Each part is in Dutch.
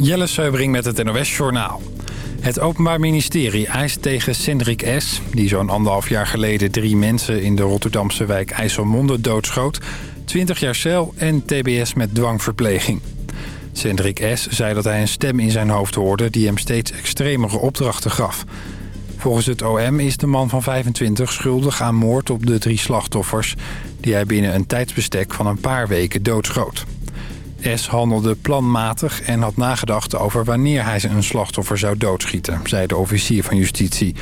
Jelle Seubring met het NOS Journaal. Het Openbaar Ministerie eist tegen Cendrik S., die zo'n anderhalf jaar geleden drie mensen in de Rotterdamse wijk IJsselmonde doodschoot, 20 jaar cel en tbs met dwangverpleging. Cendrik S. zei dat hij een stem in zijn hoofd hoorde die hem steeds extremere opdrachten gaf. Volgens het OM is de man van 25 schuldig aan moord op de drie slachtoffers... die hij binnen een tijdsbestek van een paar weken doodschoot. S handelde planmatig en had nagedacht over wanneer hij een slachtoffer zou doodschieten, zei de officier van justitie.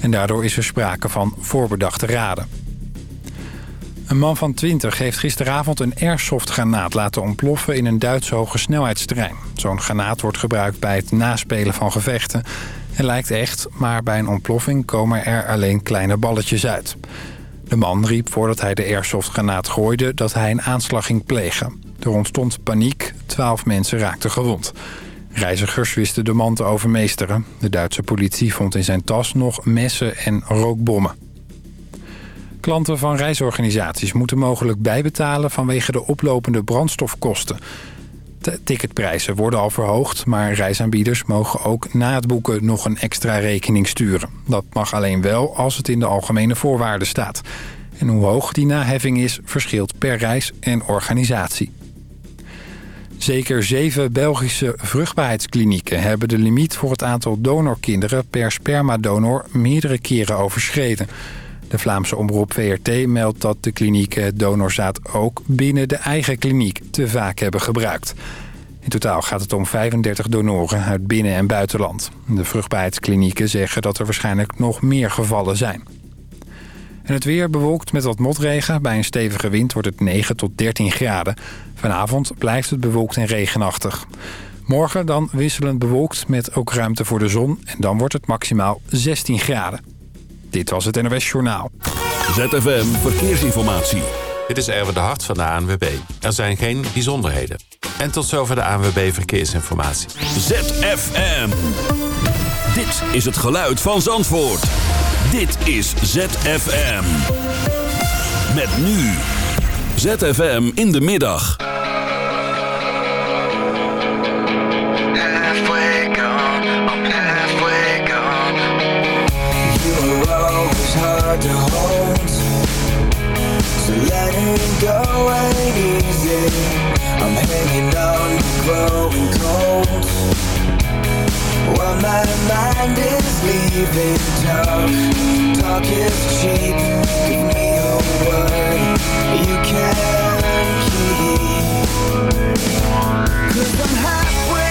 En daardoor is er sprake van voorbedachte raden. Een man van 20 heeft gisteravond een airsoftgranaat laten ontploffen in een Duitse hogesnelheidsterrein. Zo'n granaat wordt gebruikt bij het naspelen van gevechten en lijkt echt, maar bij een ontploffing komen er alleen kleine balletjes uit. De man riep voordat hij de airsoftgranaat gooide dat hij een aanslag ging plegen. Er ontstond paniek, twaalf mensen raakten gewond. Reizigers wisten de man te overmeesteren. De Duitse politie vond in zijn tas nog messen en rookbommen. Klanten van reisorganisaties moeten mogelijk bijbetalen vanwege de oplopende brandstofkosten. De ticketprijzen worden al verhoogd, maar reisaanbieders mogen ook na het boeken nog een extra rekening sturen. Dat mag alleen wel als het in de algemene voorwaarden staat. En hoe hoog die naheffing is, verschilt per reis en organisatie. Zeker zeven Belgische vruchtbaarheidsklinieken hebben de limiet voor het aantal donorkinderen per spermadonor meerdere keren overschreden. De Vlaamse omroep VRT meldt dat de klinieken donorzaad ook binnen de eigen kliniek te vaak hebben gebruikt. In totaal gaat het om 35 donoren uit binnen- en buitenland. De vruchtbaarheidsklinieken zeggen dat er waarschijnlijk nog meer gevallen zijn. En het weer bewolkt met wat motregen. Bij een stevige wind wordt het 9 tot 13 graden. Vanavond blijft het bewolkt en regenachtig. Morgen dan wisselend bewolkt met ook ruimte voor de zon. En dan wordt het maximaal 16 graden. Dit was het NOS Journaal. ZFM Verkeersinformatie. Dit is Erwin de Hart van de ANWB. Er zijn geen bijzonderheden. En tot zover de ANWB Verkeersinformatie. ZFM. Dit is het geluid van Zandvoort. Dit is ZFM. Met nu. ZFM in de middag. halfway gone, I'm halfway gone. You were always hard to hold, so letting go ain't easy. I'm hanging on growing cold. My mind is leaving talk is cheap. Give me a word you can keep. Cause I'm halfway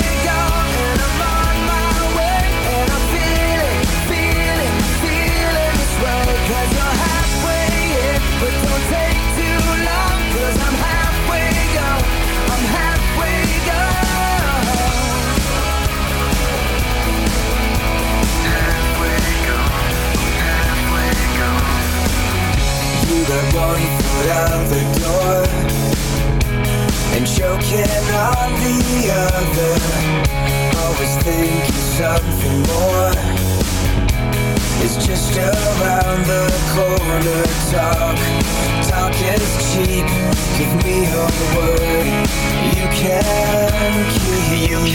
got one foot out the door and choking on the other. Always thinking something more is just around the corner. Talk, talk is cheap. Give me a word you can keep. You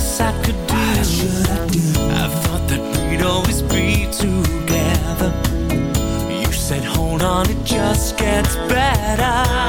on, it just gets better.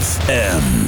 ZFM.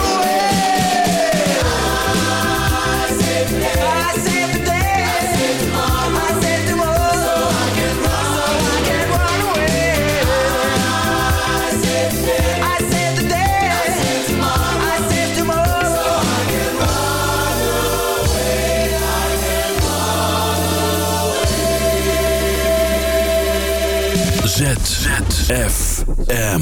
ZFM.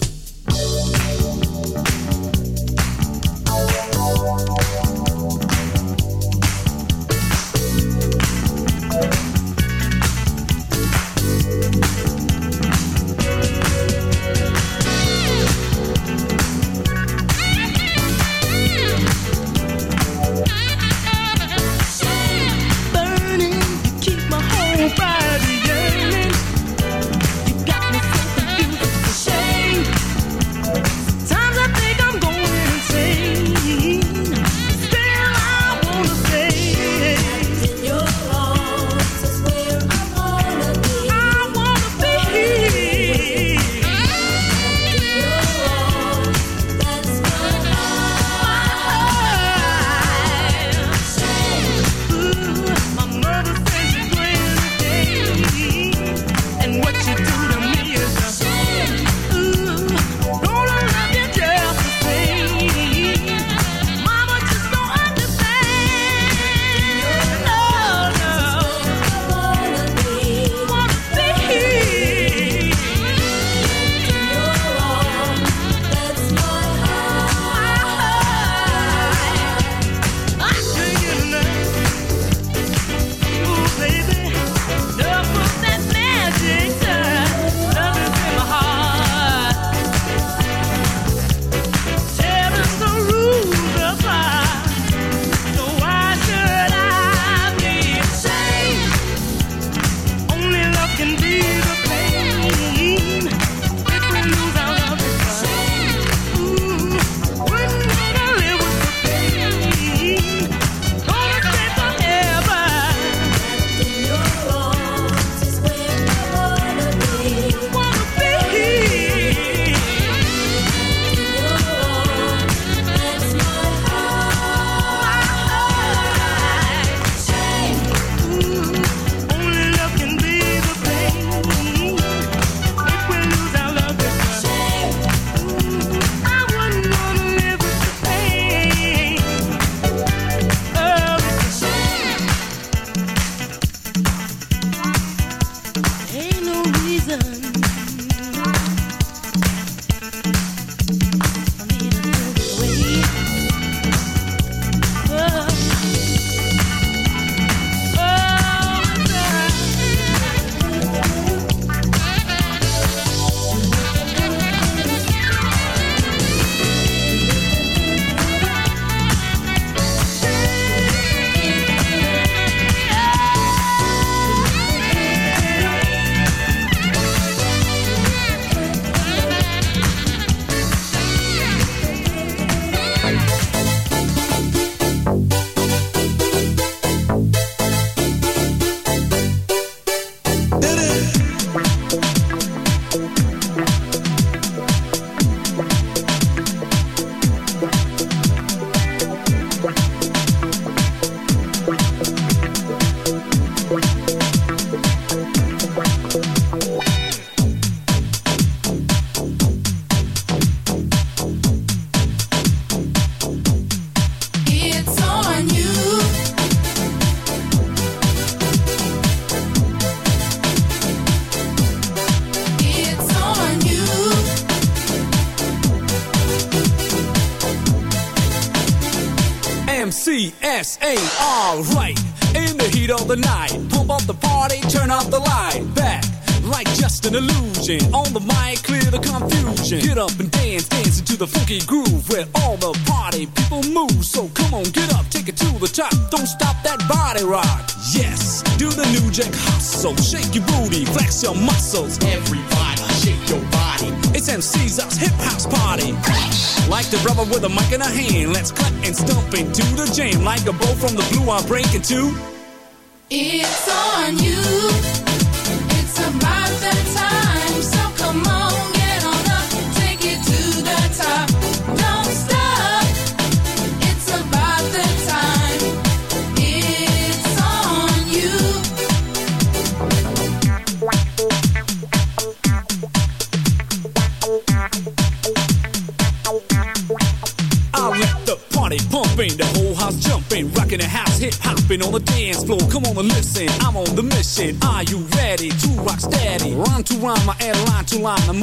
Everybody, shake your body. It's MC's us hip house party. Like the brother with a mic in a hand. Let's cut and stomp into the jam. Like a bow from the blue, I'm breaking two.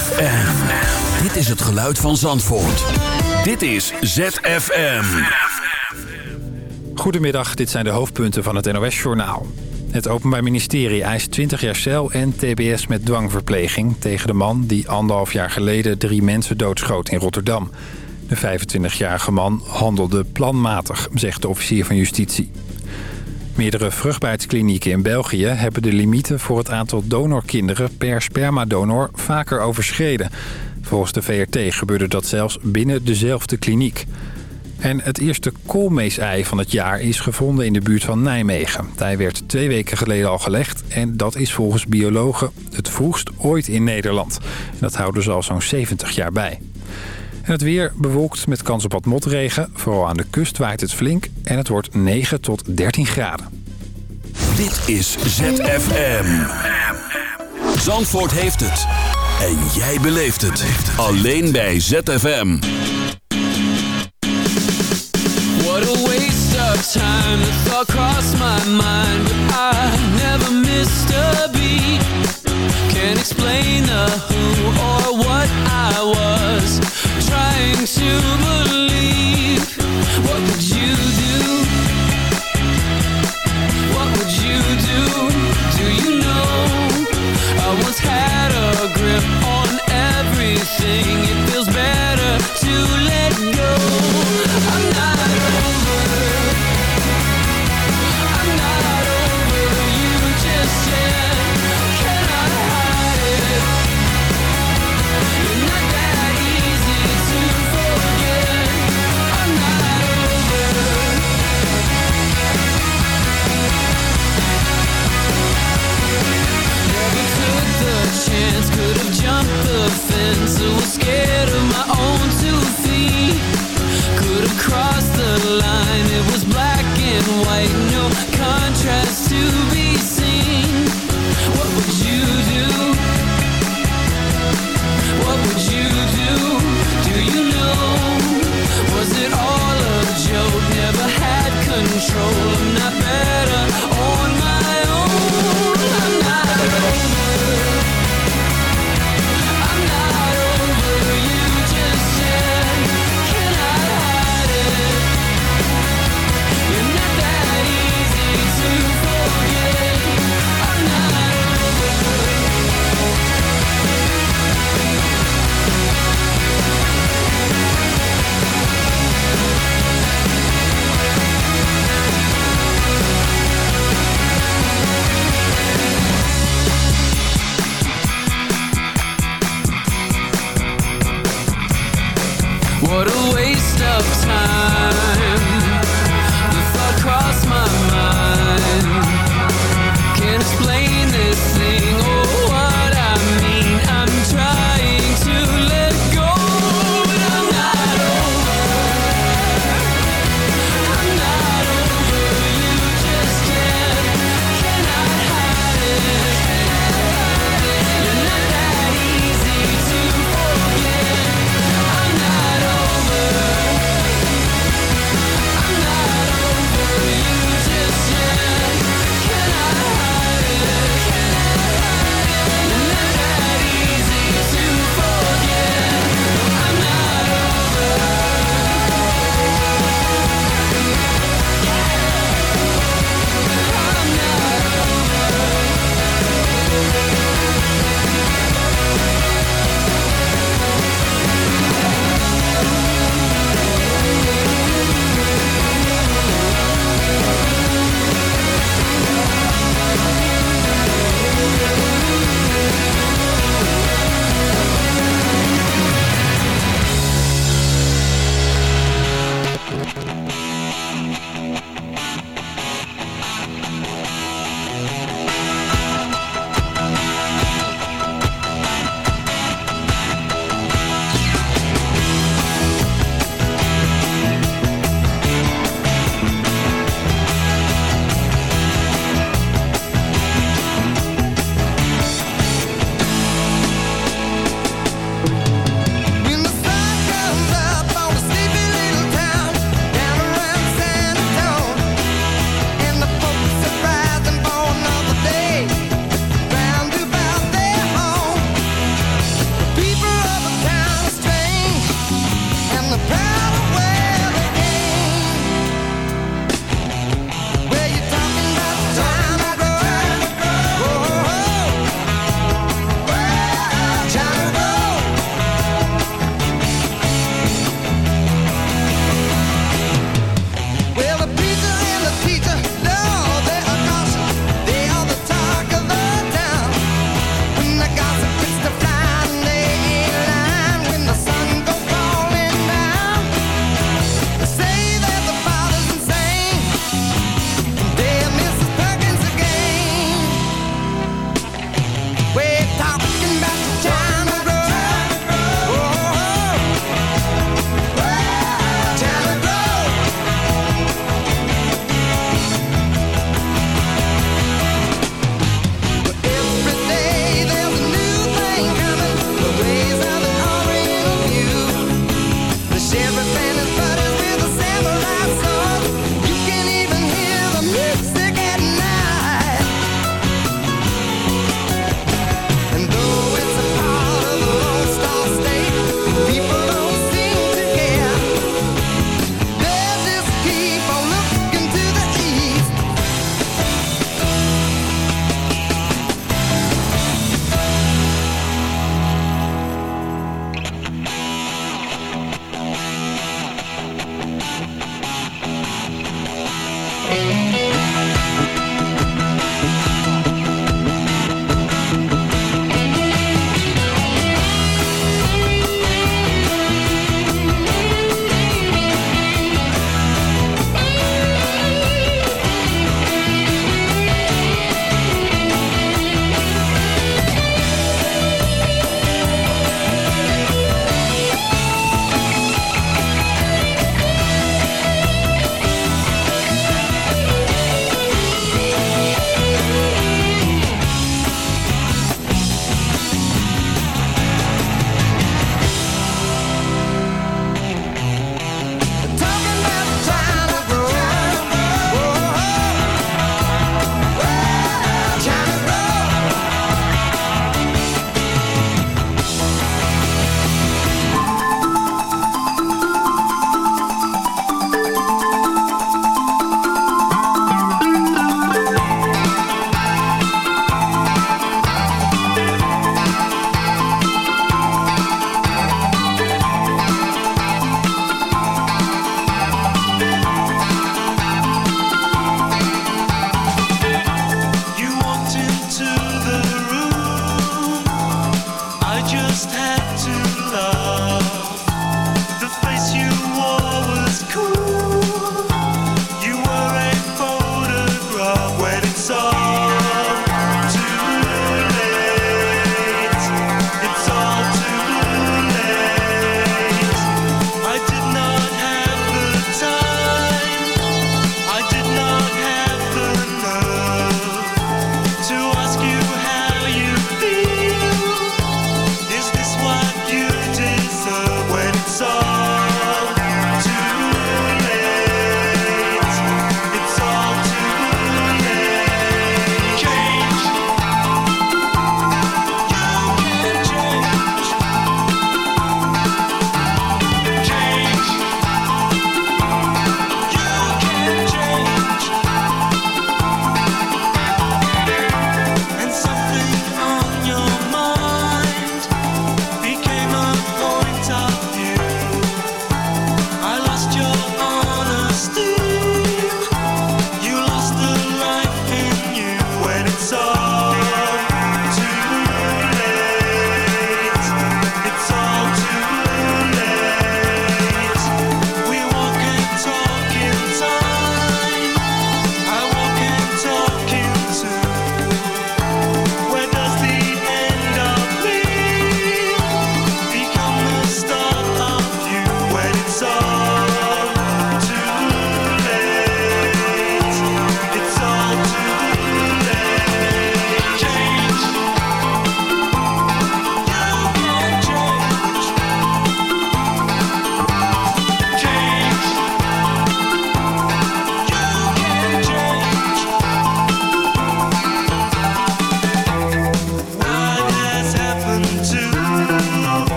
ZFM. Dit is het geluid van Zandvoort. Dit is ZFM. Goedemiddag, dit zijn de hoofdpunten van het NOS-journaal. Het Openbaar Ministerie eist 20 jaar cel en tbs met dwangverpleging... tegen de man die anderhalf jaar geleden drie mensen doodschoot in Rotterdam. De 25-jarige man handelde planmatig, zegt de officier van justitie. Meerdere vruchtbaarheidsklinieken in België hebben de limieten voor het aantal donorkinderen per spermadonor vaker overschreden. Volgens de VRT gebeurde dat zelfs binnen dezelfde kliniek. En het eerste koolmeesei van het jaar is gevonden in de buurt van Nijmegen. Ei werd twee weken geleden al gelegd en dat is volgens biologen het vroegst ooit in Nederland. Dat houden ze al zo'n 70 jaar bij. En het weer bewolkt met kans op wat motregen. Vooral aan de kust waait het flink en het wordt 9 tot 13 graden. Dit is ZFM. Zandvoort heeft het. En jij beleeft het. Alleen bij ZFM. What a waste of time The thought crossed my mind But I never missed a beat Can't explain the who or what I was Trying to believe What would you do? What would you do? Do you know? I once had a grip on everything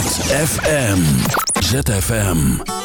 ZFM. ZFM.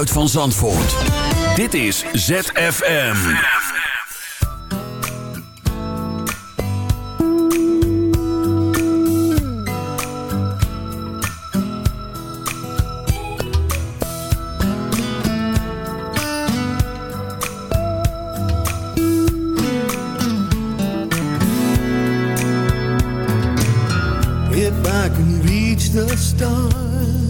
geluid van Zandvoort. Dit is ZFM. If I can reach the stars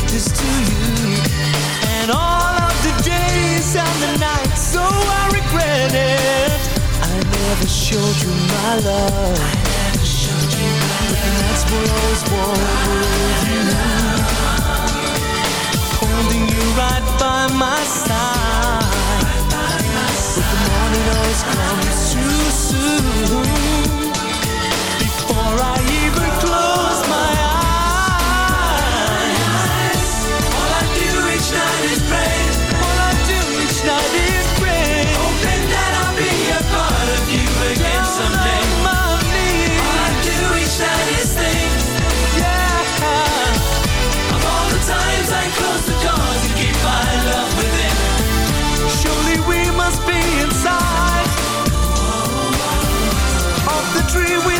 witness to you. And all of the days and the nights, so I regret it. I never showed you my love. I never showed you my love. And that's what I always wanted with you. Holding you right by my side. But the morning always comes too soon. Before I we